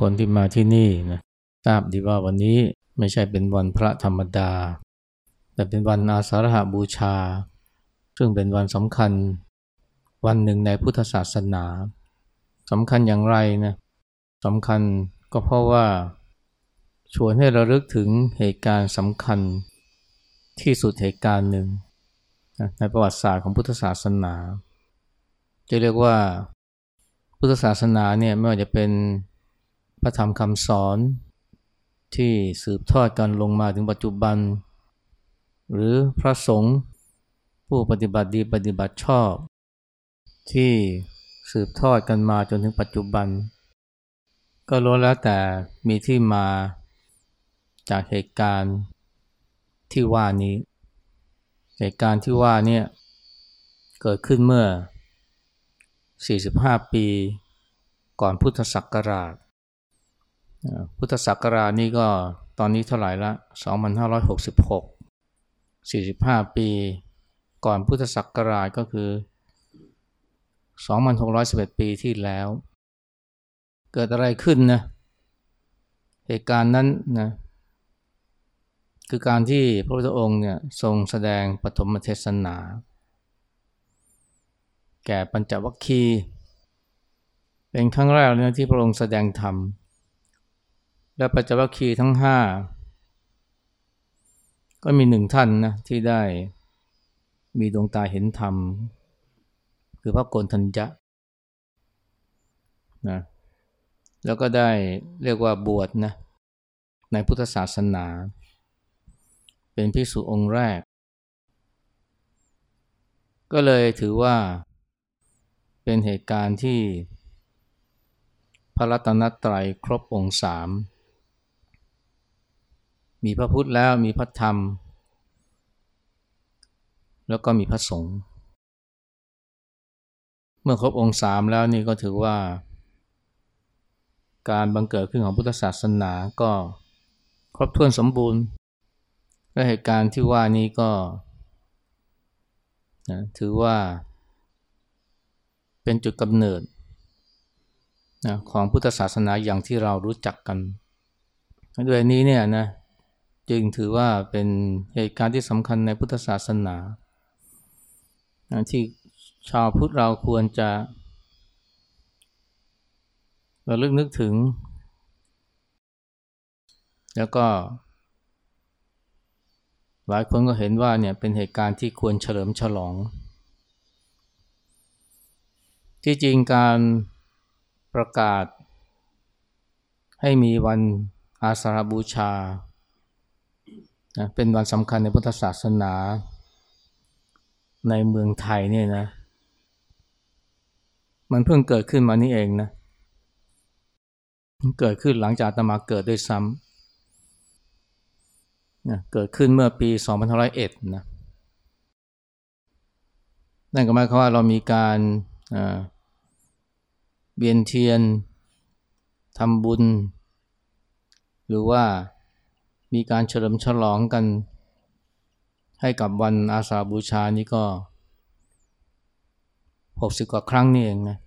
คนที่มาที่นี่นะทราบดีว่าวันนี้ไม่ใช่เป็นวันพระธรรมดา แต่เป็นวันอาสาฬหาบูชา ซึ่งเป็นวันสำคัญวันหนึ่งในพุทธศาสนาสำคัญอย่างไรนะสำคัญก็เพราะว่าชวนให้เราลึกถึงเหตุการณ์สำคัญที่สุดเหตุการณ์หนึ่ง ในประวัติศาสตร์ของพุทธศาสนา จะเรียกว่าพุทธศาสนาเนี่ยไม่ว่าจะเป็น พระธรรมคำสอนที่สืบทอดกันลงมาถึงปัจจุบัน หรือพระสงฆ์ผู้ปฏิบัติดีปฏิบัติชอบ ที่สืบทอดกันมาจนถึงปัจจุบัน ก็ล้วนแล้วแต่มีที่มาจากเหตุการณ์ที่ว่านี้ เหตุการณ์ที่ว่านี่เกิดขึ้นเมื่อ 45 ปีก่อนพุทธศักราช พุทธศักราชนี่ก็ตอนนี้เท่าไหร่ละ 2566 45 ปี ก่อนพุทธศักราชก็คือ 2611 ปีที่แล้ว เกิดอะไรขึ้นนะเหตุการณ์นั้นนะคือการที่พระพุทธองค์เนี่ยทรงแสดงปฐมเทศนา แก่ปัญจวัคคีย์เป็นครั้งแรกเลยที่พระองค์แสดงธรรม และปัจจวัคคีย์ทั้งห้าก็มีหนึ่งท่านนะที่ได้มีดวงตาเห็นธรรม คือพระโกนทัญญะนะแล้วก็ได้เรียกว่าบวชนะในพุทธศาสนา เป็นพิสุองค์แรก ก็เลยถือว่าเป็นเหตุการณ์ที่พระรัตนตรัยครบองค์สาม มีพระพุทธแล้วมีพระธรรม แล้วก็มีพระสงฆ์เมื่อครบองค์สามแล้วนี่ก็ถือว่า การบังเกิดขึ้นของพุทธศาสนาก็ครบถ้วนสมบูรณ์และเหตุการณ์ที่ว่านี้ก็นะถือว่า เป็นจุดกำเนิดนะของพุทธศาสนาอย่างที่เรารู้จักกัน ด้วยนี้เนี่ยนะ จึงถือว่าเป็นเหตุการณ์ที่สำคัญในพุทธศาสนาที่ชาวพุทธเราควรจะระลึกนึกถึง แล้วก็ หลายคนก็เห็นว่าเนี่ยเป็นเหตุการณ์ที่ควรเฉลิมฉลอง ที่จริงการประกาศให้มีวันอาสาฬบูชา เป็นวันสำคัญในพุทธศาสนาในเมืองไทยเนี่ยนะ มันเพิ่งเกิดขึ้นมานี่เองนะเกิดขึ้นหลังจากตมาเกิดด้วยซ้ำเกิดขึ้นเมื่อปี 2501 นะนั่นก็หมายความว่าเรามีการเวียนเทียนทำบุญ หรือว่า มีการเฉลิมฉลองกัน ให้กับวันอาสาบูชานี่ก็หกสิบกว่าครั้งนี่เองนะ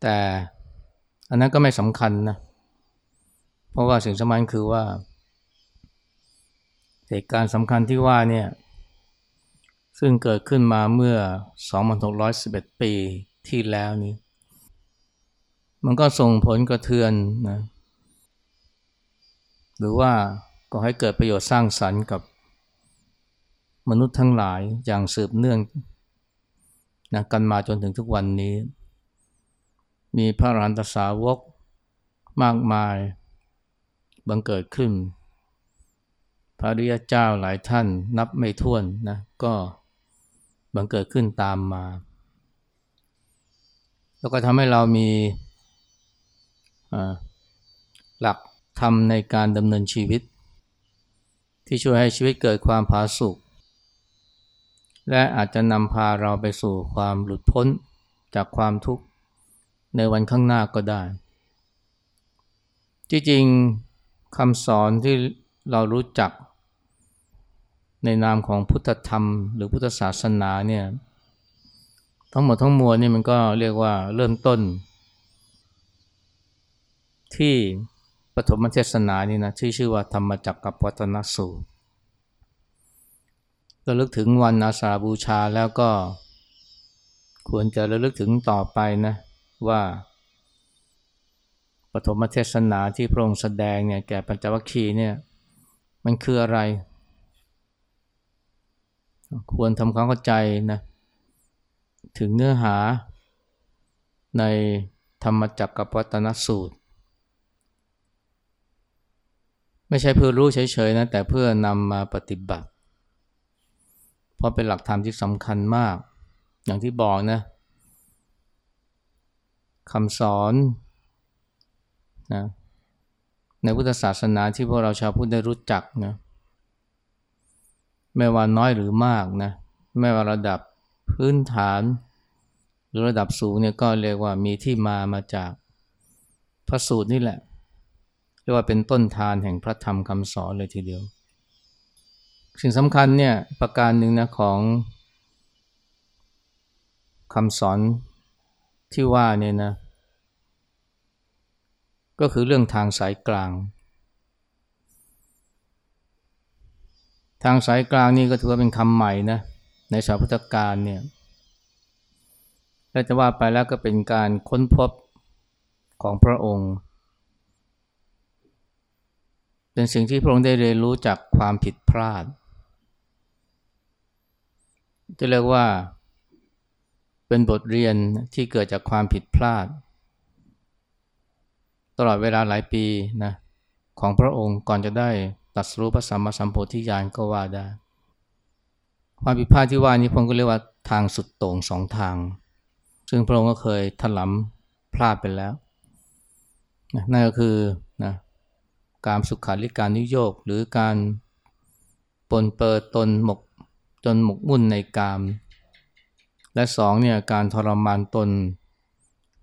แต่อันนั้นก็ไม่สำคัญนะเพราะว่าสิ่งสำคัญคือว่าเหตุการณ์สำคัญที่ว่าเนี่ยซึ่งเกิดขึ้นมาเมื่อ 2611 ปีที่แล้วนี้ มันก็ส่งผลกระเทือนนะ หรือว่าก็ให้เกิดประโยชน์สร้างสรรค์กับมนุษย์ทั้งหลายอย่างสืบเนื่องนะกันมาจนถึงทุกวันนี้ มีพระรหันตสาวกมากมายบังเกิดขึ้น พระริยเจ้าหลายท่านนับไม่ถ้วนนะก็บังเกิดขึ้นตามมา แล้วก็ทำให้เรามีหลัก ธรรมในการดำเนินชีวิต ที่ช่วยให้ชีวิตเกิดความผาสุกและอาจจะนำพาเราไปสู่ความหลุดพ้นจากความทุกข์ในวันข้างหน้าก็ได้ที่จริงคำสอนที่เรารู้จัก ในนามของพุทธธรรม หรือพุทธศาสนาเนี่ยทั้งหมดทั้งมวลนี่มันก็เรียกว่าเริ่มต้น ที่ ปฐมเทศนานี่นะที่ชื่อว่าธรรมจักรกับวัฒนสูตรระลึกถึงวันอาสาบูชาแล้วก็ ควรจะระลึกถึงต่อไปนะว่า ปฐมเทศนาที่พระองค์แสดงเนี่ยแก่ปัญจวัคคีย์เนี่ยมันคืออะไร ควรทำความเข้าใจนะถึงเนื้อหาในธรรมจักรกับวัตนสูตร ไม่ใช่เพื่อรู้เฉยๆนะแต่เพื่อนำมาปฏิบัติ เพราะเป็นหลักธรรมที่สำคัญมาก อย่างที่บอกนะคำสอนนะในพุทธศาสนาที่พวกเราชาวพุทธได้รู้จักนะไม่ว่าน้อยหรือมากนะไม่ว่าระดับพื้นฐานหรือระดับสูงเนี่ยก็เรียกว่ามีที่มามาจากพระสูตรนี่แหละ เรียกว่าเป็นต้นทานแห่งพระธรรมคำสอนเลยทีเดียว สิ่งสำคัญเนี่ยประการหนึ่งนะของคำสอนที่ว่าเนี่ยนะ ก็คือเรื่องทางสายกลาง ทางสายกลางนี่ก็ถือว่าเป็นคำใหม่นะในสาวพุทธการเนี่ยและจะว่าไปแล้วก็เป็นการค้นพบของพระองค์ เป็นสิ่งที่พระองค์ได้เรียนรู้จากความผิดพลาด จะเรียกว่าเป็นบทเรียนที่เกิดจากความผิดพลาด ตลอดเวลาหลายปีนะของพระองค์ก่อนจะได้ตัดสู้พระสัมมาสัมโพธิญาณก็ว่าได้ ความผิดพลาดที่ว่านี้ผมก็เรียกว่าทางสุดโต่งสองทาง ซึ่งพระองค์ก็เคยถลำพลาดไปแล้วนั่นก็คือ การสุขาริการนิโยกหรือการปนเปิดตนหมกจนหมกมุ่นในกาม และสองเนี่ยการทรมานตน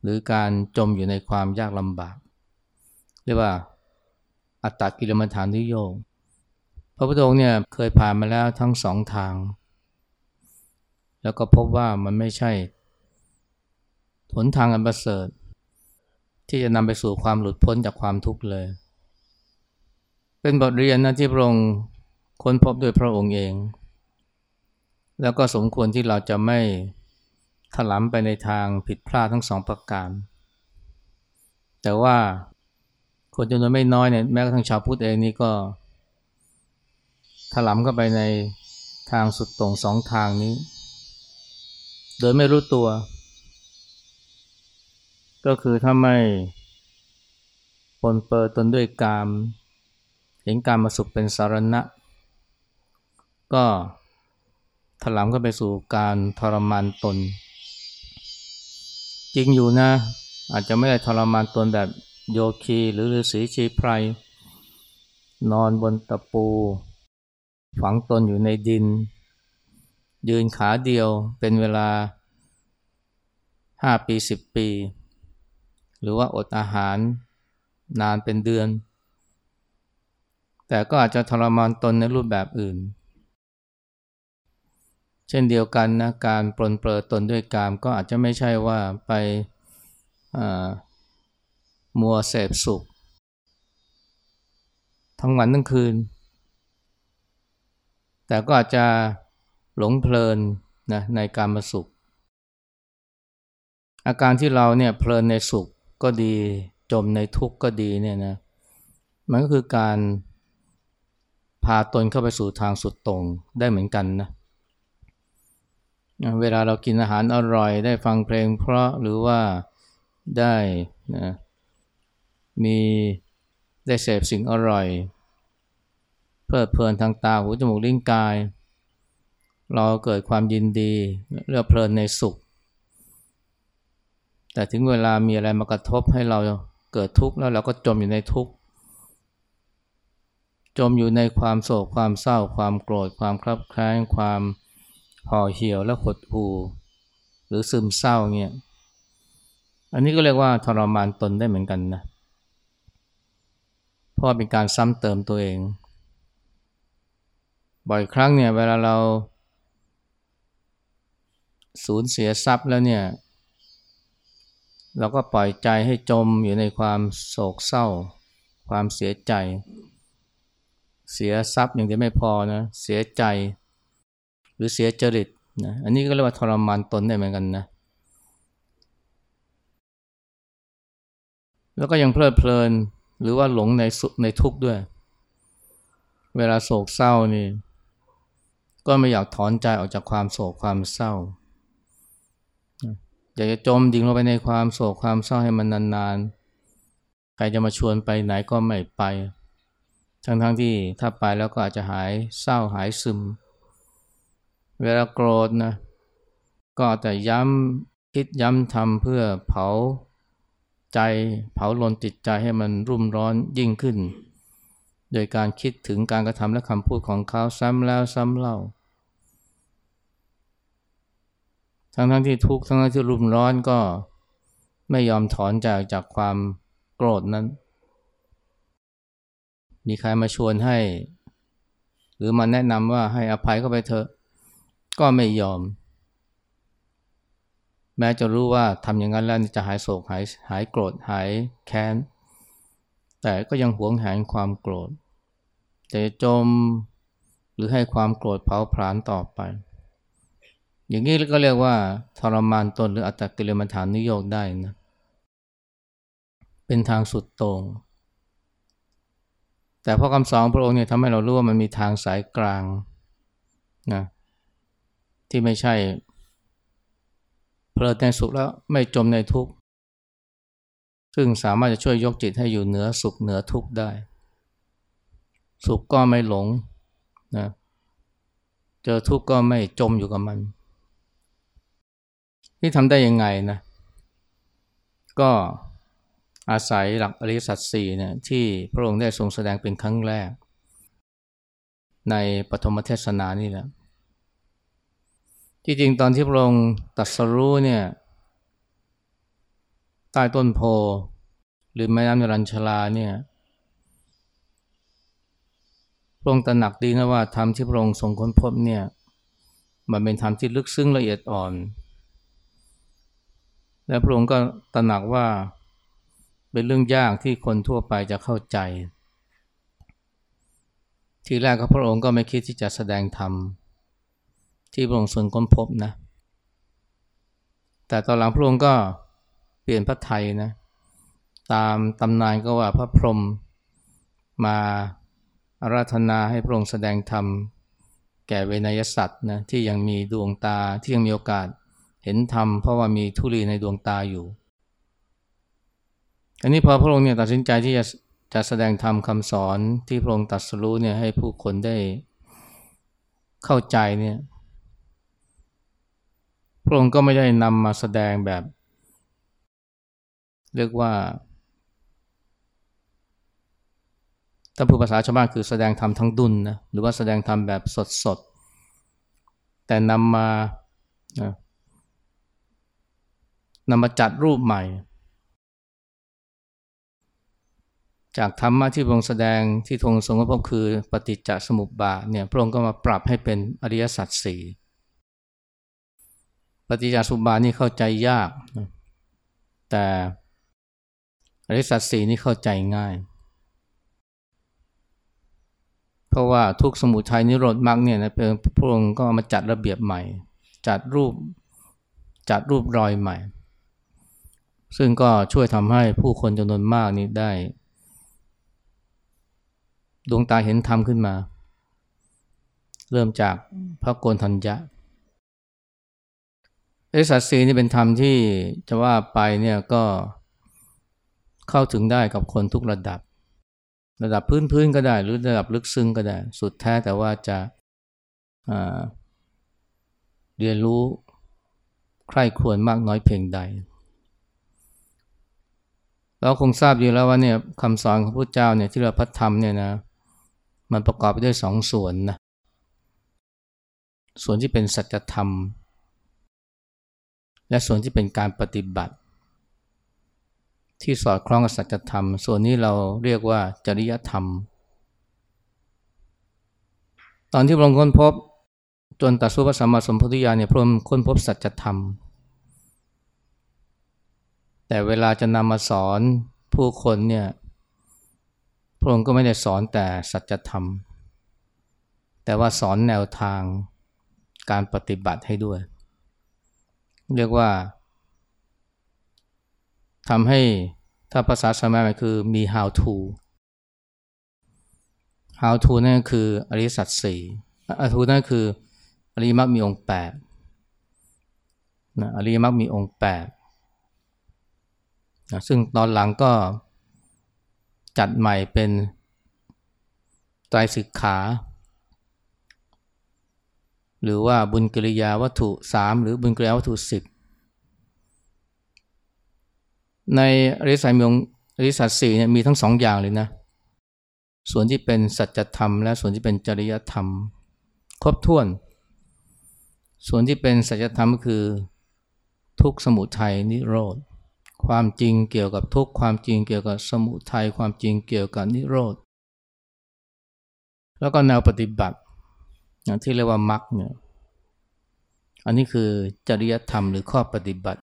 หรือการจมอยู่ในความยากลำบาก เรียกว่าอัตตกิลมัฐานนิโยพระพุทธองค์เนี่ยเคยผ่านมาแล้วทั้งสองทาง แล้วก็พบว่ามันไม่ใช่หนทางอันประเสริฐ ที่จะนำไปสู่ความหลุดพ้นจากความทุกข์เลย เป็นบทเรียนนะที่พระองค์ค้นพบโดยพระองค์เอง แล้วก็สมควรที่เราจะไม่ถลำไปในทางผิดพลาดทั้งสองประการ แต่ว่าคนจำนวนไม่น้อยเนี่ยแม้กระทั่งชาวพุทธเองนี่ก็ถลำเข้าไปในทางสุดตรงสองทางนี้ โดยไม่รู้ตัว ก็คือถ้าไม่ปนเปื้อตนด้วยกาม เห็นการมาสุขเป็นสารณะ ก็ถลำเข้าไปสู่การทรมานตน จริงอยู่นะ อาจจะไม่ได้ทรมานตนแบบโยคีหรือฤาษีชีไพรนอนบนตะปู ฝังตนอยู่ในดิน ยืนขาเดียวเป็นเวลาห้าปีสิบปี หรือว่าอดอาหารนานเป็นเดือน แต่ก็อาจจะทรมานตนในรูปแบบอื่น เช่นเดียวกันนะการปลนเปลือตนด้วยกามก็อาจจะไม่ใช่ว่าไปมัวเสพสุข ทั้งวันทั้งคืน แต่ก็อาจจะหลงเพลินนะในการมาสุข อาการที่เราเนี่ยเพลินในสุขก็ดีจมในทุกข์ก็ดีเนี่ยนะมันก็คือการ พาตนเข้าไปสู่ทางสุดตรงได้เหมือนกันนะเวลาเรากินอาหารอร่อย ได้ฟังเพลงเพราะหรือว่าได้นะมีได้เสพสิ่งอร่อย เพลิดเพลินทางตาหูจมูกลิ้นกาย เราเกิดความยินดีเรื่อเพลินในสุข แต่ถึงเวลามีอะไรมากระทบให้เราเกิดทุกข์แล้วเราก็จมอยู่ในทุกข์ จมอยู่ในความโศกความเศร้า ความโกรธ ความคลับแคลงความห่อเหี่ยวและหดหู่หรือซึมเศร้าเนี่ยอันนี้ก็เรียกว่าทรมานตนได้เหมือนกันนะเพราะเป็นการซ้ำเติมตัวเอง บ่อยครั้งเนี่ยเวลาเรา สูญเสียทรัพย์แล้วเนี่ยเราก็ปล่อยใจให้จมอยู่ในความโศกเศร้า ความเสียใจ เสียทรัพย์อย่างเดียวไม่พอนะเสียใจ หรือเสียจริตนะอันนี้ก็เรียกว่าทรมานตนได้เหมือนกันนะแล้วก็ยังเพลิดเพลินหรือว่าหลงในสุในทุกข์ด้วย เวลาโศกเศร้านี่ ก็ไม่อยากถอนใจออกจากความโศกความเศร้า อยากจะจมดิ่งลงไปในความโศกความเศร้าให้มันนานๆ ใครจะมาชวนไปไหนก็ไม่ไป ทั้งๆทที่ถ้าไปแล้วก็อาจจะหายเศร้าหายซึม เวลาโกรธนะก็แต่ย้ำคิดย้ำทำเพื่อเผาใจเผาลนจิตใจให้มันรุ่มร้อนยิ่งขึ้น โดยการคิดถึงการกระทำและคำพูดของเขาซ้ำแล้วซ้ำเล่า ทั้งทั้งที่ทุกข์ทั้งทั้งที่รุมร้อนก็ไม่ยอมถอนจากจากความโกรธนั้น มีใครมาชวนให้ หรือมาแนะนำว่าให้อภัยเข้าไปเถอะ ก็ไม่ยอม แม้จะรู้ว่าทำอย่างนั้นแล้วจะหายโศกหายหายโกรธหายแค้น แต่ก็ยังหวงแหนความโกรธจะจมหรือให้ความโกรธเผาผลาญต่อไป อย่างนี้ก็เรียกว่าทรมานตนหรืออัตตกิลมัฐานนิโยกได้นะ เป็นทางสุดตรง แต่พระคำสอนพระองค์เนี่ยทำให้เรารู้ว่ามันมีทางสายกลางนะที่ไม่ใช่เพลิดในสุขแล้วไม่จมในทุกข์ ซึ่งสามารถจะช่วยยกจิตให้อยู่เหนือสุขเหนือทุกข์ได้ สุขก็ไม่หลงนะเจอทุกข์ก็ไม่จมอยู่กับมันนี่ทำได้ยังไงนะ ก็ อาศัยหลักอริยสัจสี่เนี่ยที่พระองค์ได้ทรงแสดงเป็นครั้งแรก ในปฐมเทศนานี่แหละ ที่จริงตอนที่พระองค์ตัดสรู้เนี่ยใต้ต้นโพหรือแม่น้ำนรัญชลาเนี่ยพระองค์ตระหนักดีนะว่าธรรมที่พระองค์ทรงค้นพบเนี่ยมันเป็นธรรมที่ลึกซึ้งละเอียดอ่อน และพระองค์ก็ตระหนักว่า เป็นเรื่องยากที่คนทั่วไปจะเข้าใจ ทีแรกก็พระองค์ก็ไม่คิดที่จะแสดงธรรม ที่พระองค์ทรงค้นพบนะ แต่ตอนหลังพระองค์ก็เปลี่ยนพระไทยนะ ตามตำนานก็ว่าพระพรหมมาอาราธนาให้พระองค์แสดงธรรม แก่เวนยสัตว์นะที่ยังมีดวงตาที่ยังมีโอกาสเห็นธรรมเพราะว่ามีทุลีในดวงตาอยู่ อันนี้พอพระองค์เนี่ยตัดสินใจที่จะจะแสดงธรรมคำสอนที่พระองค์ตัดสรู้เนี่ยให้ผู้คนได้เข้าใจเนี่ยพระองค์ก็ไม่ได้นำมาแสดงแบบ เรียกว่าถ้าผู้ภาษาชาวบ้านคือแสดงธรรมทั้งดุนนะหรือว่าแสดงธรรมแบบสดๆแต่นำมานำมาจัดรูปใหม่ จากธรรมะที่พระองค์แสดงที่ทรงทรงพบคือปฏิจจสมุปบาทเนี่ยพระองค์ก็มาปรับให้เป็นอริยสัจสี่ปฏิจจสมุปบาทนี่เข้าใจยาก แต่อริยสัจสี่นี่เข้าใจง่าย เพราะว่าทุกสมุทัยนิโรธมรรคเนี่ยนะพระองค์ก็มาจัดระเบียบใหม่ จัดรูปจัดรูปรอยใหม่ ซึ่งก็ช่วยทำให้ผู้คนจำนวนมากนี้ได้ ดวงตาเห็นธรรมขึ้นมา เริ่มจากพระโกนทัญญะเอสัตสีนี่เป็นธรรมที่จะว่าไปเนี่ยก็เข้าถึงได้กับคนทุกระดับ ระดับพื้นๆก็ได้หรือระดับลึกซึ้งก็ได้ สุดแท้แต่ว่าจะเรียนรู้ใคร่ควรมากน้อยเพียงใด เราคงทราบอยู่แล้วว่าเนี่ยคำสอนของพระเจ้าเนี่ยที่เราพัฒธรรมเนี่ยนะ มันประกอบไปด้วยสองส่วนนะส่วนที่เป็นสัจธรรม และส่วนที่เป็นการปฏิบัติ ที่สอดคล้องกับสัจธรรม ส่วนนี้เราเรียกว่าจริยธรรม ตอนที่พระองค์ค้นพบจนตัดสู้พระสัมมาสัมพุทธญาณเนี่ยพระองค์ค้นพบสัจธรรม แต่เวลาจะนำมาสอนผู้คนเนี่ย พระองค์ก็ไม่ได้สอนแต่สัจธรรม แต่ว่าสอนแนวทางการปฏิบัติให้ด้วย เรียกว่าทำให้ถ้าภาษาสมัยใหม่คือมี how to how to นั่นคืออริสัตสี่อทูนั่นคืออริมักมีองค์แปดนะอริมักมีองค์แปดนะซึ่งตอนหลังก็ จัดใหม่เป็นไตรสิกขา หรือว่าบุญกิริยาวัตถุสามหรือบุญกิริยาวัตถุสิบในอริสัยมีองอริสัตสี่เนี่ยมีทั้งสองอย่างเลยนะ ส่วนที่เป็นสัจธรรม และส่วนที่เป็นจริยธรรม ครบถ้วน ส่วนที่เป็นสัจธรรมก็คือ ทุกสมุทัยนิโรธ ความจริงเกี่ยวกับทุกความจริงเกี่ยวกับสมุทัยความจริงเกี่ยวกับนิโรธ แล้วก็แนวปฏิบัติอย่างที่เรียกว่ามรรคเนี่ยอันนี้คือจริยธรรมหรือข้อปฏิบัติ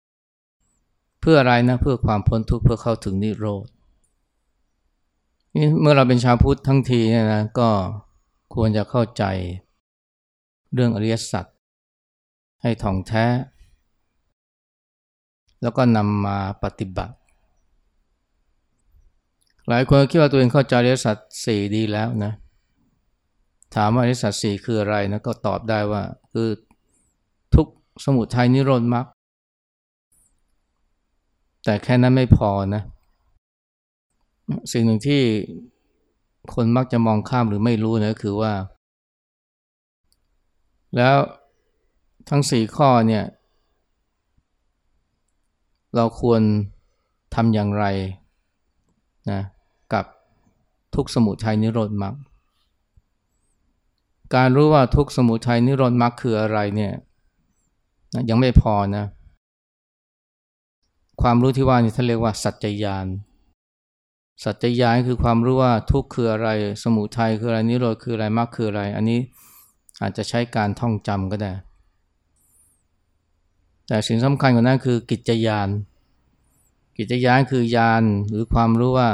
เพื่ออะไรนะเพื่อความพ้นทุกข์เพื่อเข้าถึงนิโรธนี่เมื่อเราเป็นชาวพุทธทั้งทีเนี่ยนะก็ควรจะเข้าใจเรื่องอริยสัจให้ถ่องแท้ แล้วก็นำมาปฏิบัติ หลายคนคิดว่าตัวเองเข้าใจอริยสัจสี่ดีแล้วนะ ถามว่าอริยสัจสี่คืออะไรนะก็ตอบได้ว่าคือทุกสมุทัยนิโรธมรรคแต่แค่นั้นไม่พอนะ สิ่งหนึ่งที่คนมักจะมองข้ามหรือไม่รู้นะคือว่า แล้วทั้งสี่ข้อเนี่ย เราควรทำอย่างไรนะกับทุกสมุทัยนิโรธมรรคการรู้ว่าทุกสมุทัยนิโรธมรรคคืออะไรเนี่ยนะยังไม่พอนะ ความรู้ที่ว่านี่ท่านเรียกว่า สัจจญาณสัจจญาณคือความรู้ว่าทุกคืออะไร สมุทัยคืออะไรนิโรธคืออะไรมรรคคืออะไร อันนี้อาจจะใช้การท่องจำก็ได้ แต่สิ่งสำคัญกว่านั้นคือกิจยาน กิจยานคือยานหรือความรู้ว่า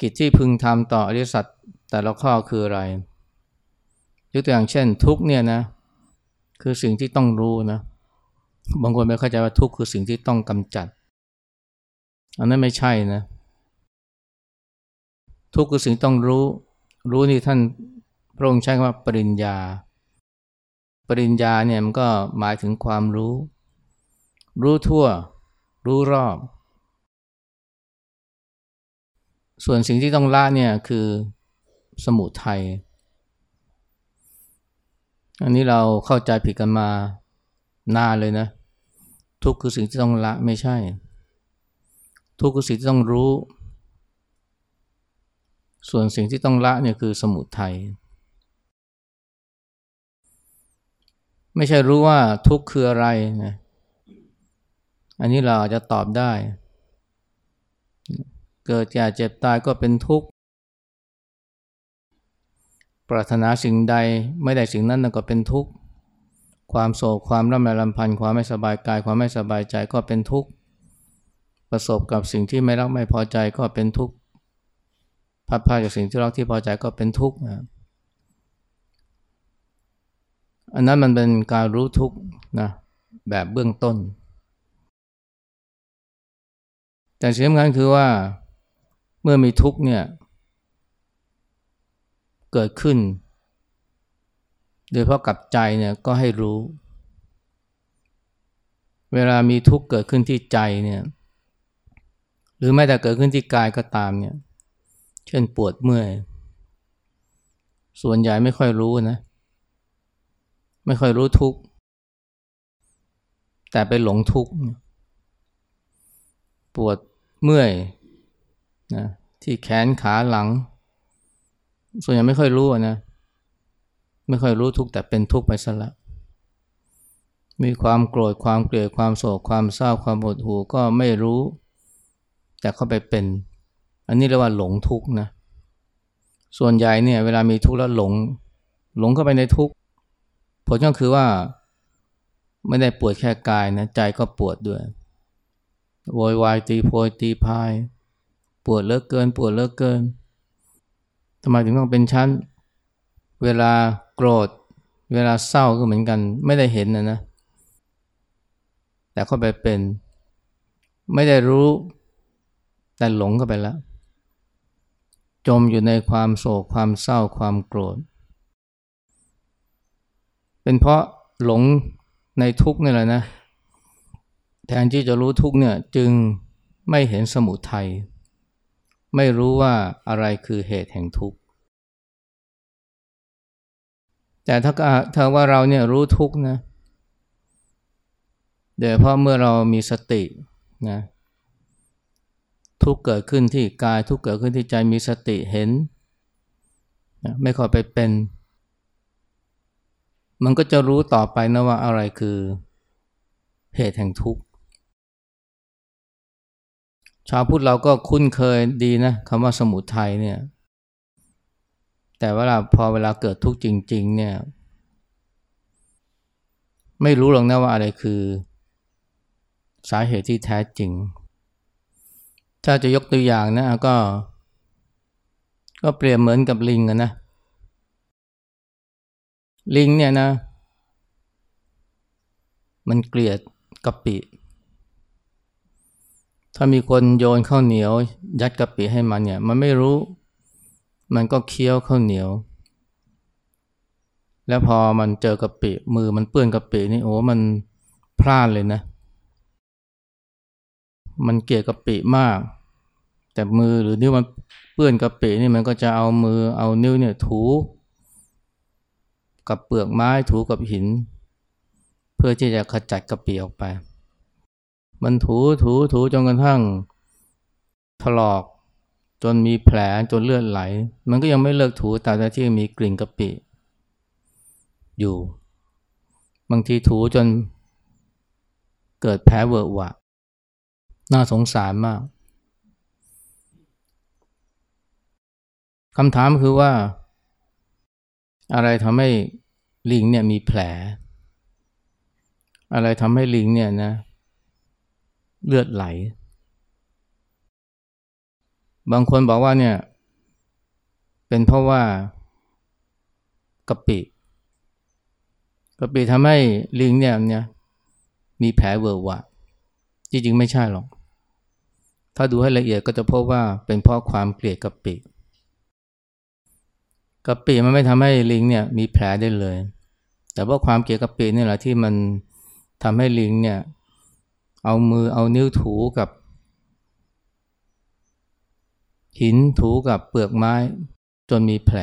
กิจที่พึงทำต่ออริยสัจแต่ละข้อคืออะไรยกตัวอย่างเช่น ทุกเนี่ยนะคือสิ่งที่ต้องรู้นะบางคนไม่เข้าใจว่าทุกคือสิ่งที่ต้องกำจัด อันนั้นไม่ใช่นะ ทุกคือสิ่งต้องรู้ รู้นี่ท่านพระองค์ใช้คำว่าปริญญา ริญญาเนี่ยมันก็หมายถึงความรู้ รู้ทั่ว รู้รอบ ส่วนสิ่งที่ต้องละเนี่ยคือสมุทัยอันนี้เราเข้าใจผิดกันมานานเลยนะ ทุกคือสิ่งที่ต้องละไม่ใช่ ทุกคือสิ่งที่ต้องรู้ ส่วนสิ่งที่ต้องละเนี่ยคือสมุทัย ไม่ใช่รู้ว่าทุกข์คืออะไรนะอันนี้เราอาจจะตอบได้ เกิดแก่เจ็บตายก็เป็นทุกข์ ปรารถนาสิ่งใดไม่ได้สิ่งนั้นก็เป็นทุกข์ ความโศกความร่ำไรลำพันธ์ความไม่สบายกาย ความไม่สบายใจก็เป็นทุกข์ ประสบกับสิ่งที่ไม่รักไม่พอใจก็เป็นทุกข์ พัดพาจากสิ่งที่รักที่พอใจก็เป็นทุกข์นะ อันนั้นมันเป็นการรู้ทุกนะแบบเบื้องต้น แต่สิ่งสำคัญคือว่าเมื่อมีทุกเนี่ยเกิดขึ้น โดยเพราะกับใจเนี่ยก็ให้รู้ เวลามีทุกข์เกิดขึ้นที่ใจเนี่ยหรือแม้แต่เกิดขึ้นที่กายก็ตามเนี่ย เช่นปวดเมื่อย ส่วนใหญ่ไม่ค่อยรู้นะเไม่ค่อยรู้ทุกข์ แต่ไปหลงทุกข์ ปวดเมื่อยนะที่แขนขาหลัง ส่วนใหญ่ไม่ค่อยรู้นะ ไม่ค่อยรู้ทุกข์แต่เป็นทุกข์ไปซะละ มีความโกรธความเกลียดความโศกความเศร้าความหดหู่ก็ไม่รู้ แต่เข้าไปเป็น อันนี้เรียกว่าหลงทุกข์นะ ส่วนใหญ่เนี่ยเวลามีทุกข์แล้วหลง หลงเข้าไปในทุกข์ ผลก็คือว่าไม่ได้ปวดแค่กายนะใจก็ปวดด้วยโวยวายตีโพยตีพาย ปวดเลิกเกิน ปวดเลิกเกินทำไมถึงต้องเป็นชั้น เวลาโกรธ เวลาเศร้าก็เหมือนกัน ไม่ได้เห็นนะนะ แต่เข้าไปเป็น ไม่ได้รู้ แต่หลงเข้าไปแล้ว จมอยู่ในความโศกความเศร้าความโกรธ เป็นเพราะหลงในทุกนี่แหละนะ แทนที่จะรู้ทุกเนี่ยจึงไม่เห็นสมุทัยไม่รู้ว่าอะไรคือเหตุแห่งทุกข์ แต่ถ้าถ้าว่าเราเนี่ยรู้ทุกนะเดี๋ยวเพราะเมื่อเรามีสตินะทุกเกิดขึ้นที่กายทุกเกิดขึ้นที่ใจมีสติเห็นนะไม่ขอไปเป็น มันก็จะรู้ต่อไปนะว่าอะไรคือเหตุแห่งทุกข์ ชาวพุทธเราก็คุ้นเคยดีนะคำว่าสมุทัยเนี่ย แต่เวลาพอเวลาเกิดทุกข์จริง ๆ เนี่ย ไม่รู้หรอกนะว่าอะไรคือ สาเหตุที่แท้จริง ถ้าจะยกตัวอย่างนะก็ ก็เปรียบเหมือนกับลิงนะ ลิงเนี่ยนะ มันเกลียดกะปิ ถ้ามีคนโยนข้าวเหนียว ยัดกะปิให้มันเนี่ย มันไม่รู้ มันก็เคี้ยวข้าวเหนียว แล้วพอมันเจอกะปิ มือมันเปื้อนกะปินี่โอ้มันพลาดเลยนะ มันเกลียดกะปิมาก แต่มือหรือนิ้วมันเปื้อนกะปินี่มันก็จะเอามือเอานิ้วเนี่ยถู กับเปลือกไม้ถูกับหิน เพื่อที่จะขจัดกระปิออกไป มันถูถูถูจนกระทั่งถลอกจนมีแผลจนเลือดไหล มันก็ยังไม่เลิกถูแต่ที่มีกลิ่นกะปิอยู่ บางทีถูจนเกิดแผลเวอะหวะ น่าสงสารมากคำถามคือว่า อะไรทำให้ลิงเนี่ยมีแผล อะไรทำให้ลิงเนี่ยนะ เลือดไหล บางคนบอกว่าเนี่ย เป็นเพราะว่ากะปิกะปิทำให้ลิงเนี่ยเนี่ยมีแผลเวอร์วะจริงๆไม่ใช่หรอก ถ้าดูให้ละเอียดก็จะพบว่าเป็นเพราะความเกลียดกะปิ กะปิมันไม่ทำให้ลิงเนี่ยมีแผลได้เลย แต่ว่าความเกลียดกะปินี่แหละที่มันทำให้ลิงเนี่ยเอามือเอานิ้วถูกับ หินถูกับเปลือกไม้จนมีแผล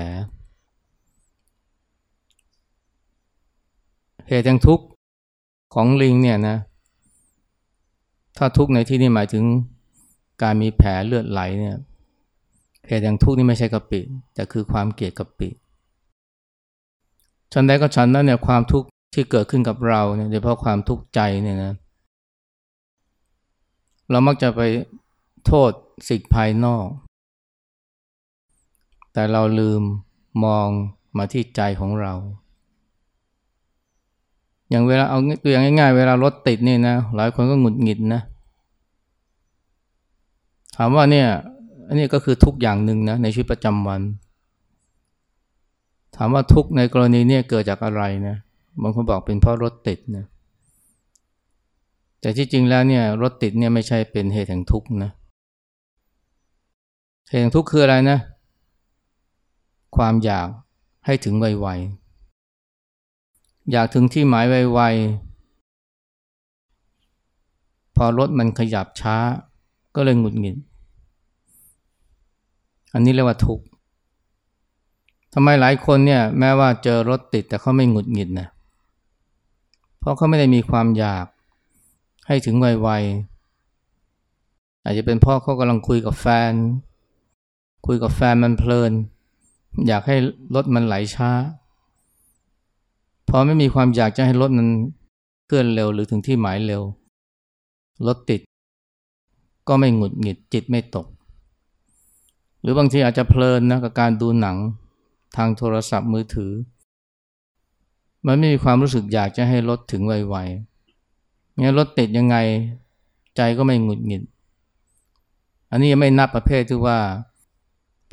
เหตุแห่งทุกข์ของลิงเนี่ยนะ ถ้าทุกข์ในที่นี้หมายถึงการมีแผลเลือดไหลเนี่ย เหตุแห่งทุกข์นี่ไม่ใช่กะปิ แต่คือความเกลียดกะปิฉันใดก็ฉันนั้นเนี่ยความทุกข์ที่เกิดขึ้นกับเราเนี่ยโดยเฉพาะความทุกข์ใจเนี่ยนะเรามักจะไปโทษสิ่งภายนอก แต่เราลืมมองมาที่ใจของเรา อย่างเวลาเอาตัวอย่างง่าย ๆ เวลารถติดนี่นะหลายคนก็หงุดหงิดนะ ถามว่าเนี่ย อันนี้ก็คือทุกอย่างหนึ่งนะในชีวิตประจำวัน ถามว่าทุกในกรณีนี้เกิดจากอะไรนะบางคนบอกเป็นเพราะรถติดนะแต่ที่จริงแล้วเนี่ยรถติดเนี่ยไม่ใช่เป็นเหตุแห่งทุกข์นะเหตุแห่งทุกข์คืออะไรนะ ความอยากให้ถึงไวๆอยากถึงที่หมายไวๆพอรถมันขยับช้าก็เลยหงุดหงิด อันนี้เรียกว่าทุกข์ทำไมหลายคนเนี่ยแม้ว่าเจอรถติดแต่เขาไม่หงุดหงิดนะเพราะเขาไม่ได้มีความอยากให้ถึงไวๆอาจจะเป็นพ่อเขากำลังคุยกับแฟน คุยกับแฟนมันเพลิน อยากให้รถมันไหลช้าพอไม่มีความอยากจะให้รถมันเคลื่อนเร็วหรือถึงที่หมายเร็วรถติด ก็ไม่หงุดหงิดจิตไม่ตก หรือบางทีอาจจะเพลินนะกับการดูหนังทางโทรศัพท์มือถือ มันไม่มีความรู้สึกอยากจะให้รถถึงไวๆงั้นรถติดยังไงใจก็ไม่หงุดหงิด อันนี้ยังไม่นับประเภทที่ว่า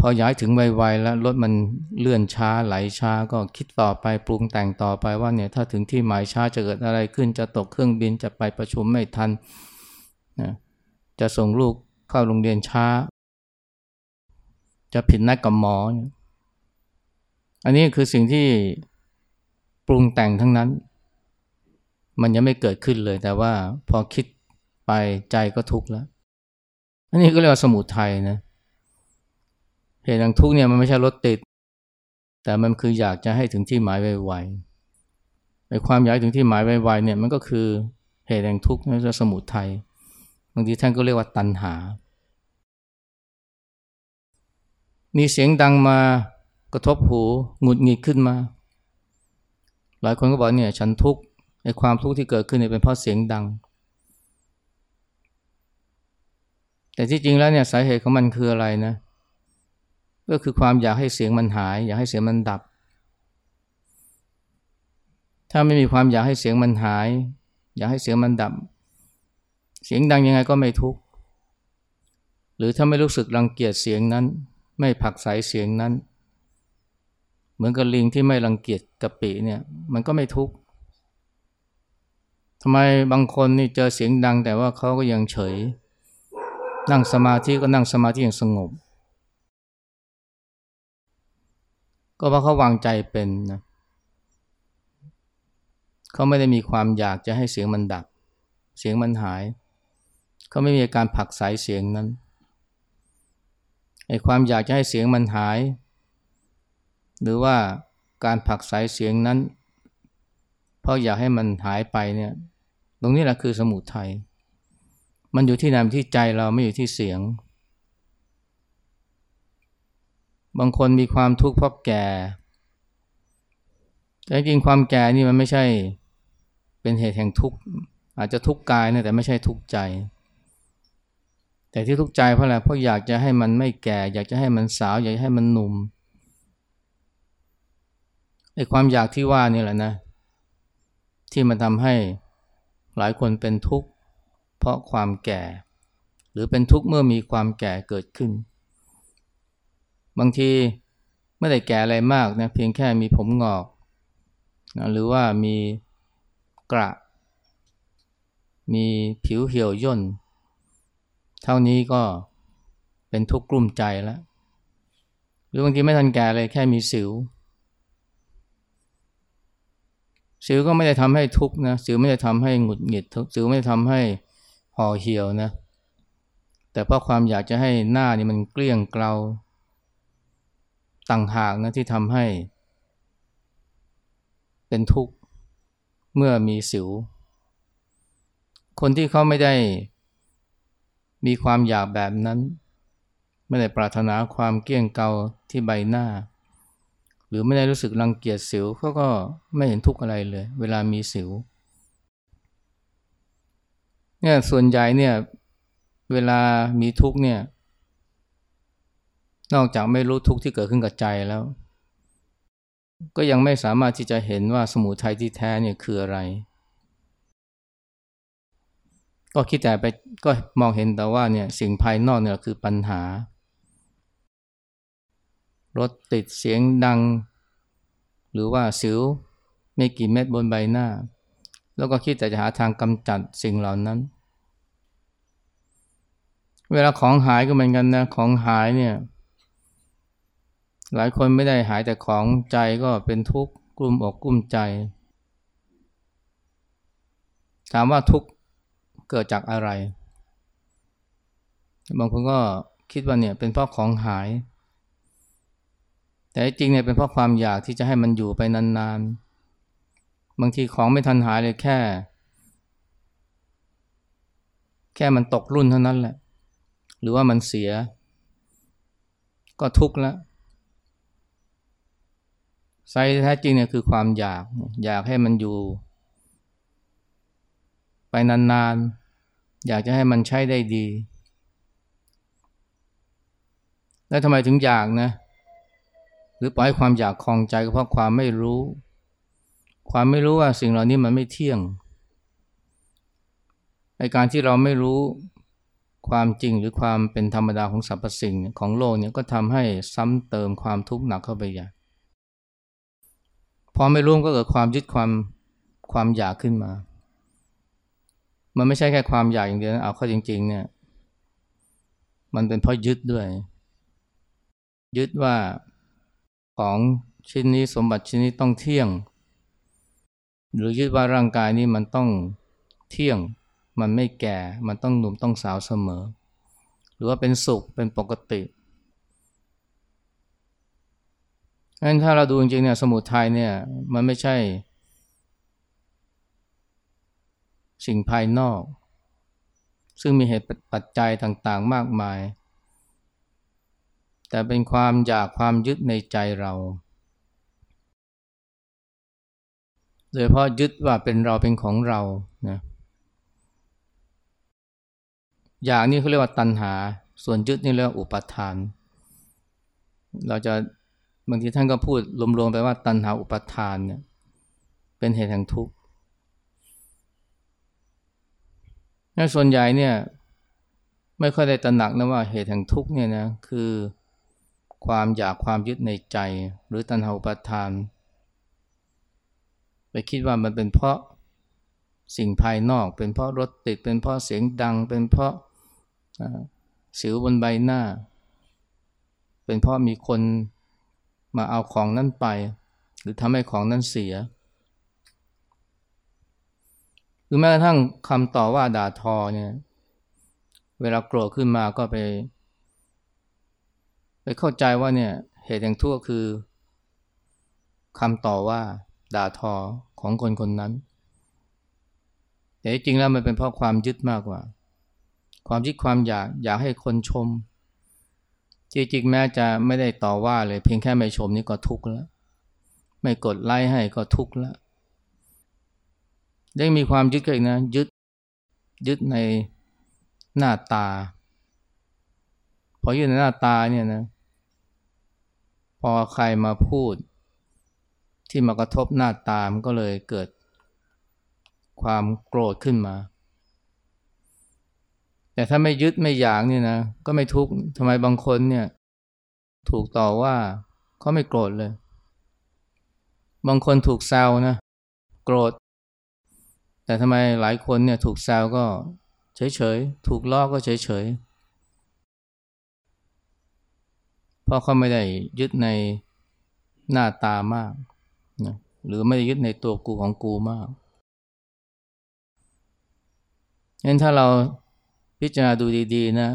พอย้ายถึงไวๆแล้วรถมันเลื่อนช้าไหลช้าก็คิดต่อไปปรุงแต่งต่อไปว่าเนี่ยถ้าถึงที่หมายช้าจะเกิดอะไรขึ้นจะตกเครื่องบินจะไปประชุมไม่ทันนะจะส่งลูกเข้าโรงเรียนช้า จะผิดนัดกับหมอ อันนี้คือสิ่งที่ปรุงแต่งทั้งนั้น มันยังไม่เกิดขึ้นเลย แต่ว่าพอคิดไปใจก็ทุกข์แล้ว อันนี้ก็เรียกว่าสมุทัยนะเหตุแห่งทุกข์เนี่ยมันไม่ใช่รถติด แต่มันคืออยากจะให้ถึงที่หมายไวๆไอ้ความอยากถึงที่หมายไวๆเนี่ยมันก็คือเหตุแห่งทุกข์นั่นคือสมุทัยบางทีท่านก็เรียกว่าตัณหา มีเสียงดังมากระทบหูหงุดหงิดขึ้นมา หลายคนก็บอกเนี่ยฉันทุกข์ไอ้ความทุกข์ที่เกิดขึ้นเนี่ยเป็นเพราะเสียงดัง แต่ที่จริงแล้วเนี่ยสาเหตุของมันคืออะไรนะ ก็คือความอยากให้เสียงมันหาย อยากให้เสียงมันดับ ถ้าไม่มีความอยากให้เสียงมันหาย อยากให้เสียงมันดับ เสียงดังยังไงก็ไม่ทุกข์หรือถ้าไม่รู้สึกรังเกียจเสียงนั้น ไม่ผักใสเสียงนั้น เหมือนกับลิงที่ไม่รังเกียจกะปิเนี่ยมันก็ไม่ทุกข์ทำไมบางคนนี่เจอเสียงดังแต่ว่าเขาก็ยังเฉย นั่งสมาธิก็นั่งสมาธิอย่างสงบ ก็เพราะเขาวางใจเป็นนะเขาไม่ได้มีความอยากจะให้เสียงมันดับ เสียงมันหาย เขาไม่มีการผักสายเสียงนั้น ไอ้ความอยากจะให้เสียงมันหาย หรือว่าการผักสายเสียงนั้น เพราะอยากให้มันหายไปเนี่ย ตรงนี้แหละคือสมุทยัยมันอยู่ที่ไหนที่ใจเราไม่อยู่ที่เสียง บางคนมีความทุกข์เพราะแก่แต่จริงความแก่นี่มันไม่ใช่เป็นเหตุแห่งทุกข์อาจจะทุกข์กายนะแต่ไม่ใช่ทุกข์ใจ แต่ที่ทุกข์ใจเพราะอะไรเพราะอยากจะให้มันไม่แก่ อยากจะให้มันสาว อยากจะให้มันหนุ่มไอ้ความอยากที่ว่านี่แหละนะ ที่มันทำให้หลายคนเป็นทุกข์เพราะความแก่ หรือเป็นทุกข์เมื่อมีความแก่เกิดขึ้น บางทีไม่ได้แก่อะไรมากนะเพียงแค่มีผมงอกนะหรือว่ามีกระ มีผิวเหี่ยวย่น เท่านี้ก็เป็นทุกข์กลุ่มใจแล้ว หรือบางทีไม่ทันแก่เลยแค่มีสิว สิวก็ไม่ได้ทำให้ทุกข์นะ สิวไม่ได้ทำให้หงุดหงิด สิวไม่ได้ทำให้ห่อเหี่ยวนะ แต่เพราะความอยากจะให้หน้านี่มันเกลี้ยงเกลาต่างหากนะที่ทำให้ เป็นทุกข์เมื่อมีสิว คนที่เขาไม่ได้ มีความอยากแบบนั้น ไม่ได้ปรารถนาความเกลี้ยงเกาที่ใบหน้า หรือไม่ได้รู้สึกรังเกียจสิวเขาก็ไม่เห็นทุกข์อะไรเลย เวลามีสิวเนี่ยส่วนใหญ่เนี่ยเวลามีทุกเนี่ยนอกจากไม่รู้ทุกข์ที่เกิดขึ้นกับใจแล้ว ก็ยังไม่สามารถที่จะเห็นว่าสมุทัยที่แท้เนี่ยคืออะไร ก็คิดแต่ไปก็มองเห็นแต่ว่าเนี่ยสิ่งภายนอกเนี่ยคือปัญหา รถติดเสียงดัง หรือว่าสิวไม่กี่เม็ดบนใบหน้า แล้วก็คิดแต่จะหาทางกำจัดสิ่งเหล่านั้น เวลาของหายก็เหมือนกันนะของหายเนี่ยหลายคนไม่ได้หายแต่ของใจก็เป็นทุกข์กลุ่มอกกลุ่มใจ ถามว่าทุกข์ เกิดจากอะไร บางคนก็คิดว่าเนี่ยเป็นเพราะของหาย แต่จริงเนี่ยเป็นเพราะความอยากที่จะให้มันอยู่ไปนานๆ บางทีของไม่ทันหายเลยแค่ แค่มันตกรุ่นเท่านั้นแหละ หรือว่ามันเสีย ก็ทุกข์แล้วไซแท้จริงเนี่ยคือความอยาก อยากให้มันอยู่ นานๆ อยากจะให้มันใช้ได้ดี แล้วทำไมถึงอยากนะ หรือปล่อยความอยากคลองใจก็เพราะความไม่รู้ ความไม่รู้ว่าสิ่งเหล่านี้มันไม่เที่ยงไอการที่เราไม่รู้ความจริงหรือความเป็นธรรมดาของสรรพสิ่งของโลกเนี่ยก็ทำให้ซ้ำเติมความทุกข์หนักเข้าไปใหญ่พอไม่รู้ก็เกิดความยึดความความอยากขึ้นมา มันไม่ใช่แค่ความอยากอย่างเดียวนะเอาเข้าจริง ๆ เนี่ย มันเป็นเพราะยึดด้วย ยึดว่าของชิ้นนี้สมบัติชิ้นนี้ต้องเที่ยง หรือยึดว่าร่างกายนี้มันต้องเที่ยง มันไม่แก่ มันต้องหนุ่มต้องสาวเสมอ หรือว่าเป็นสุขเป็นปกติงั้นถ้าเราดูจริงๆเนี่ยสมุทัยเนี่ยมันไม่ใช่ สิ่งภายนอก ซึ่งมีเหตุปัจจัยต่างๆมากมาย แต่เป็นความอยากความยึดในใจเรา โดยเพราะยึดว่าเป็นเราเป็นของเรานะอยากนี่เขาเรียกว่าตัณหา ส่วนยึดนี่เรียกว่าอุปทาน เราจะบางทีท่านก็พูดรวมๆไปว่าตัณหาอุปทานเนี่ยเป็นเหตุแห่งทุกข์ นส่วนใหญ่เนี่ยไม่ค่อยได้ตระหนักนะว่าเหตุแห่งทุกข์เนี่ยนะคือความอยากความยึดในใจ หรือตัณหาอุปทาน ไปคิดว่ามันเป็นเพราะสิ่งภายนอก เป็นเพราะรถติด เป็นเพราะเสียงดัง เป็นเพราะสิวบนใบหน้า เป็นเพราะมีคนมาเอาของนั้นไป หรือทำให้ของนั้นเสีย หรือแม้กระทั่งคำต่อว่าด่าทอเนี่ย เวลาโกรธขึ้นมาก็ไป ไปเข้าใจว่าเนี่ย เหตุแห่งทุกข์คือคำต่อว่าด่าทอของคนคนนั้น แต่จริงแล้วมันเป็นเพราะความยึดมากกว่า ความยึดความอยากอยากให้คนชมจริงๆแม้จะไม่ได้ต่อว่าเลยเพียงแค่ไม่ชมนี่ก็ทุกข์แล้ว ไม่กดไลค์ให้ก็ทุกข์แล้ว ยังมีความยึดกันอีกนะยึดยึดในหน้าตา พอยึดในหน้าตาเนี่ยนะ พอใครมาพูด ที่มากระทบหน้าตามันก็เลยเกิด ความโกรธขึ้นมา แต่ถ้าไม่ยึดไม่อยากนี่ยนะ ก็ไม่ทุกข์ทำไมบางคนเนี่ย ถูกต่อว่าเขาไม่โกรธเลย บางคนถูกแซวนะ โกรธ แต่ทำไมหลายคนเนี่ยถูกแซวก็เฉยๆ ถูกล้อก็เฉยๆ เพราะเขาไม่ได้ยึดในหน้าตามากนะหรือไม่ได้ยึดในตัวกูของกูมากงั้นถ้าเราพิจารณาดูดีๆนะ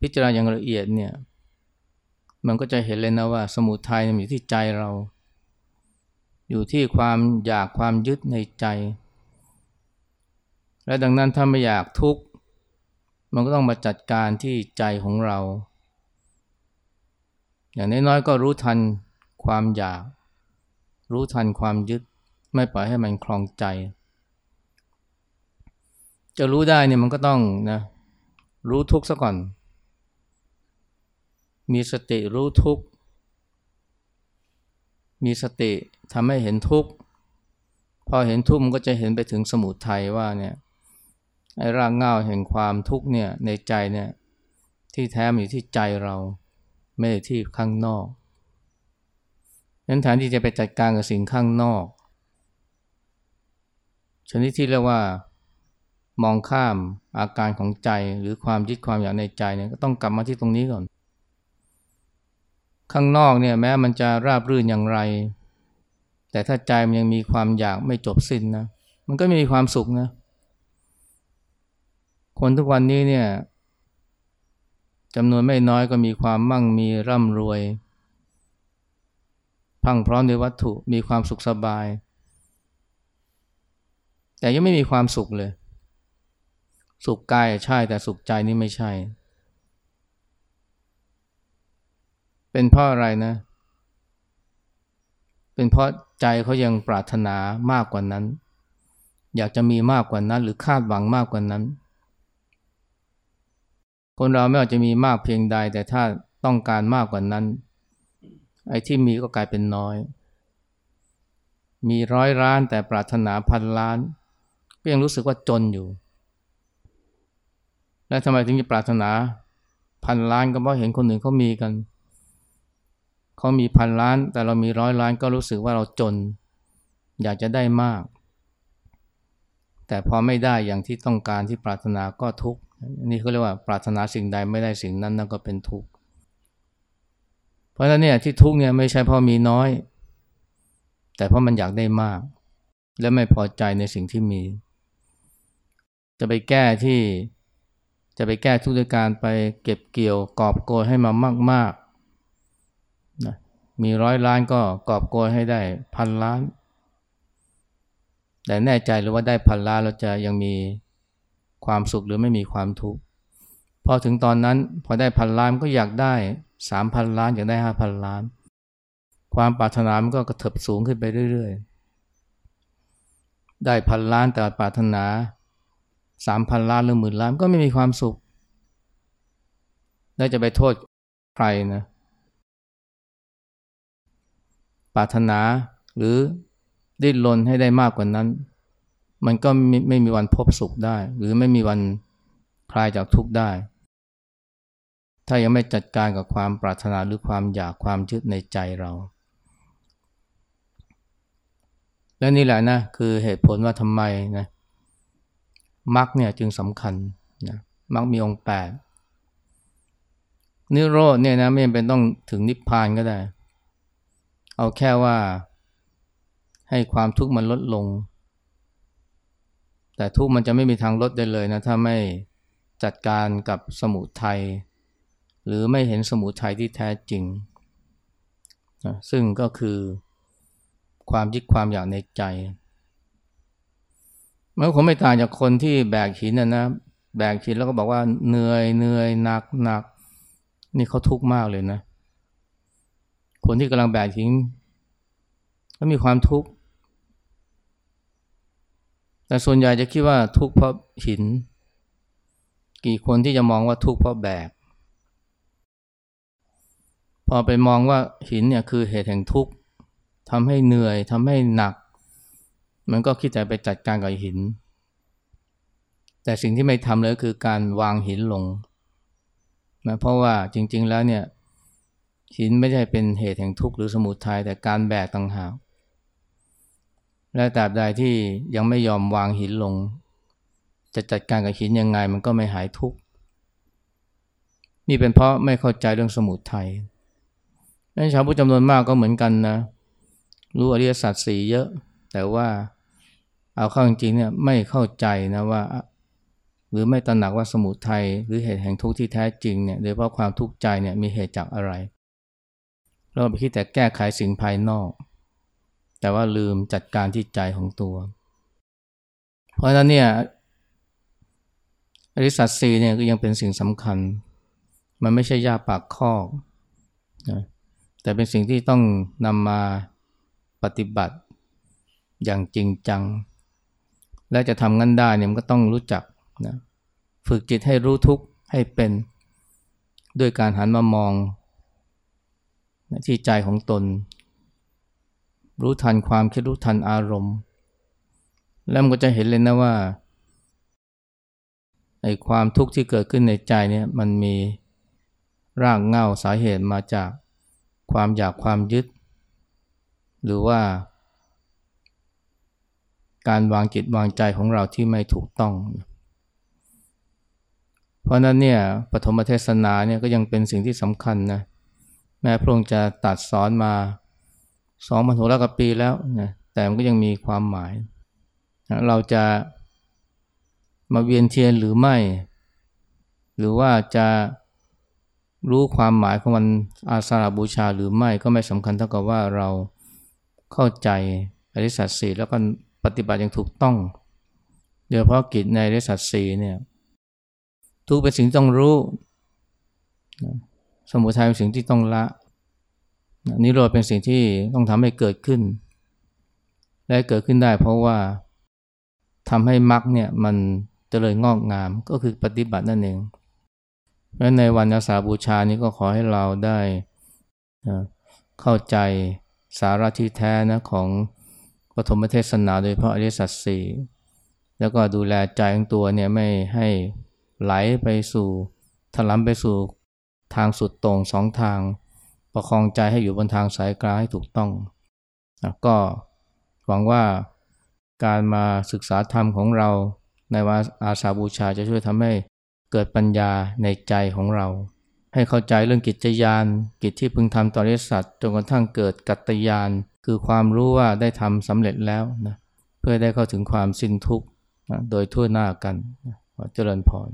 พิจารณาอย่างละเอียดเนี่ย มันก็จะเห็นเลยนะว่าสมุทัยอยู่ที่ใจเรา อยู่ที่ความอยากความยึดในใจ และดังนั้นถ้าไม่อยากทุกข์มันก็ต้องมาจัดการที่ใจของเรา อย่างน้อยๆก็รู้ทันความอยาก รู้ทันความยึดไม่ปล่อยให้มันคลองใจ จะรู้ได้เนี่ยมันก็ต้องนะรู้ทุกข์ซะก่อน มีสติรู้ทุกข์มีสติ ทำให้เห็นทุกข์พอเห็นทุกข์มันก็จะเห็นไปถึงสมุทัยว่าเนี่ยไอ้รากเงาแห่งความทุกข์เนี่ยในใจเนี่ยที่แท้มันอยู่ที่ใจเราไม่ได้ที่ข้างนอกนั้นแทนที่จะไปจัดการกับสิ่งข้างนอก ชนิดที่เรียกว่ามองข้ามอาการของใจหรือความยึดความอยากในใจเนี่ยก็ต้องกลับมาที่ตรงนี้ก่อน ข้างนอกเนี่ยแม้มันจะราบรื่นอย่างไร แต่ถ้าใจมันยังมีความอยากไม่จบสิ้นนะ มันก็ไม่มีความสุขนะ คนทุกวันนี้เนี่ยจำนวนไม่น้อยก็มีความมั่งมีร่ำรวย พังพร้อมด้วยวัตถุมีความสุขสบาย แต่ยังไม่มีความสุขเลย สุขกายใช่แต่สุขใจนี่ไม่ใช่ เป็นเพราะอะไรนะ เป็นเพราะ ใจเขายังปรารถนามากกว่านั้น อยากจะมีมากกว่านั้น หรือคาดหวังมากกว่านั้น คนเราไม่ว่าจะมีมากเพียงใด แต่ถ้าต้องการมากกว่านั้น ไอ้ที่มีก็กลายเป็นน้อย มีร้อยล้านแต่ปรารถนาพันล้านก็ยังรู้สึกว่าจนอยู่ และทำไมถึงจะปรารถนาพันล้านก็เพราะเห็นคนอื่นเขามีกัน เขามีพันล้าน แต่เรามีร้อยล้านก็รู้สึกว่าเราจน อยากจะได้มาก แต่พอไม่ได้อย่างที่ต้องการที่ปรารถนาก็ทุกข์นี่เขาเรียกว่าปรารถนาสิ่งใดไม่ได้สิ่งนั้นนั่นก็เป็นทุกข์เพราะฉะนั้นเนี่ยที่ทุกข์เนี่ยไม่ใช่เพราะมีน้อย แต่เพราะมันอยากได้มาก และไม่พอใจในสิ่งที่มี จะไปแก้ที่จะไปแก้ทุกข์ด้วยการไปเก็บเกี่ยวกอบโกยให้มามากๆนะ มีร้อยล้านก็กอบโกยให้ได้พันล้าน แต่แน่ใจหรือว่าได้พันล้านเราจะยังมีความสุขหรือไม่มีความทุกข์พอถึงตอนนั้นพอได้พันล้านก็อยากได้สามพันล้านอยากได้ห้าพันล้าน ความปรารถนามันก็กระเถิบสูงขึ้นไปเรื่อยๆ ได้พันล้านแต่ปรารถนาสามพันล้านหรือหมื่นล้านก็ไม่มีความสุข แล้วจะไปโทษใครนะ ปรารถนา หรือดิ้นรนให้ได้มากกว่านั้น มันก็ไม่ไม่มีวันพบสุขได้ หรือไม่มีวันคลายจากทุกข์ได้ ถ้ายังไม่จัดการกับความปรารถนาหรือความอยากความยึดในใจเรา และนี่แหละนะคือเหตุผลว่าทำไมนะมรรคเนี่ยจึงสำคัญนะมรรคมีองค์แปดนิโรธเนี่ยนะไม่จำเป็นต้องถึงนิพพานก็ได้ เอาแค่ว่าให้ความทุกข์มันลดลง แต่ทุกข์มันจะไม่มีทางลดได้เลยนะ ถ้าไม่จัดการกับสมุทัยหรือไม่เห็นสมุทัยที่แท้จริงนะซึ่งก็คือความยึดความอยากในใจ มันคงไม่ต่างจากคนที่แบกหินนะนะแบกหินแล้วก็บอกว่าเหนื่อยเหนื่อยหนักหนักนี่เขาทุกข์มากเลยนะ คนที่กำลังแบกหินก็มีความทุกข์ แต่ส่วนใหญ่จะคิดว่าทุกข์เพราะหิน กี่คนที่จะมองว่าทุกข์เพราะแบก พอไปมองว่าหินเนี่ยคือเหตุแห่งทุกข์ทำให้เหนื่อยทำให้หนัก มันก็คิดแต่ไปจัดการกับหิน แต่สิ่งที่ไม่ทำเลยคือการวางหินลงนะเพราะว่าจริง ๆ แล้วเนี่ย หินไม่ใช่เป็นเหตุแห่งทุกข์หรือสมุทัยแต่การแบกต่างหากและตราบใดที่ยังไม่ยอมวางหินลง จะจัดการกับหินยังไงมันก็ไม่หายทุกข์นี่เป็นเพราะไม่เข้าใจเรื่องสมุทัยนั้นชาวพุทธจำนวนมากก็เหมือนกันนะ รู้อริยสัจสี่เยอะ แต่ว่าเอาเข้าจริงเนี่ยไม่เข้าใจนะว่า หรือไม่ตระหนักว่าสมุทัยหรือเหตุแห่งทุกข์ที่แท้จริงเนี่ยโดยเพราะความทุกข์ใจเนี่ยมีเหตุจากอะไร เราไปคิดแต่แก้ไขสิ่งภายนอก แต่ว่าลืมจัดการที่ใจของตัว เพราะฉะนั้นเนี่ยอริสัตสีเนี่ยก็ยังเป็นสิ่งสำคัญ มันไม่ใช่ยาปากคอกนะแต่เป็นสิ่งที่ต้องนำมาปฏิบัติอย่างจริงจัง และจะทำงั้นได้เนี่ยมันก็ต้องรู้จักนะฝึกจิตให้รู้ทุกข์ให้เป็น ด้วยการหันมามอง ที่ใจของตน รู้ทันความคิดรู้ทันอารมณ์ แล้วมันก็จะเห็นเลยนะว่าไอ้ความทุกข์ที่เกิดขึ้นในใจเนี่ยมันมีรากเหง้าสาเหตุมาจากความอยากความยึด หรือว่า การวางจิตวางใจของเราที่ไม่ถูกต้อง เพราะนั้นเนี่ยปฐมเทศนาเนี่ยก็ยังเป็นสิ่งที่สำคัญนะ แม้พระองค์จะตัดสอนมาสองพันหกร้อยกว่าปีแล้วนะแต่มันก็ยังมีความหมาย เราจะมาเวียนเทียนหรือไม่ หรือว่าจะรู้ความหมายของวันอาสาฬบูชาหรือไม่ก็ไม่สำคัญเท่ากับว่าเราเข้าใจอริสัตสีแล้วก็ปฏิบัติอย่างถูกต้องโดยเฉพาะกิจในเรสัตสีเนี่ยทุกเป็นสิ่งต้องรู้ สมุทัยเป็นสิ่งที่ต้องละนิโรธเป็นสิ่งที่ต้องทำให้เกิดขึ้น และเกิดขึ้นได้เพราะว่าทำให้มรรคเนี่ยมันเจริญงอกงามก็คือปฏิบัตินั่นเองและในวันอาสาบูชานี้ก็ขอให้เราได้เข้าใจสาระที่แท้นะของปฐมเทศนาโดยพระอริสัตสีแล้วก็ดูแลใจของตัวเนี่ยไม่ให้ไหลไปสู่ถลำไปสู่ ทางสุดตรงสองทาง ประคองใจให้อยู่บนทางสายกลางให้ถูกต้องก็หวังว่าการมาศึกษาธรรมของเราในวันอาสาบูชาจะช่วยทำให้เกิดปัญญาในใจของเรา ให้เข้าใจเรื่องกิจยาน กิจที่พึงทำต่อริสัตว์จนกระทั่งเกิดกัตยาน คือความรู้ว่าได้ทำสำเร็จแล้วนะเพื่อได้เข้าถึงความสิ้นทุกข์โดยทั่วหน้ากันเจริญพร